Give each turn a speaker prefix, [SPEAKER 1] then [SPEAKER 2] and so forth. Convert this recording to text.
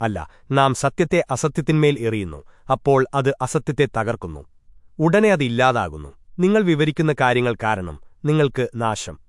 [SPEAKER 1] അല്ല നാം സത്യത്തെ അസത്യത്തിന്മേൽ എറിയുന്നു അപ്പോൾ അത് അസത്യത്തെ തകർക്കുന്നു. ഉടനെ അത് ഇല്ലാതാകുന്നു. നിങ്ങൾ വിവരിക്കുന്ന കാര്യങ്ങൾ കാരണം നിങ്ങൾക്ക് നാശം.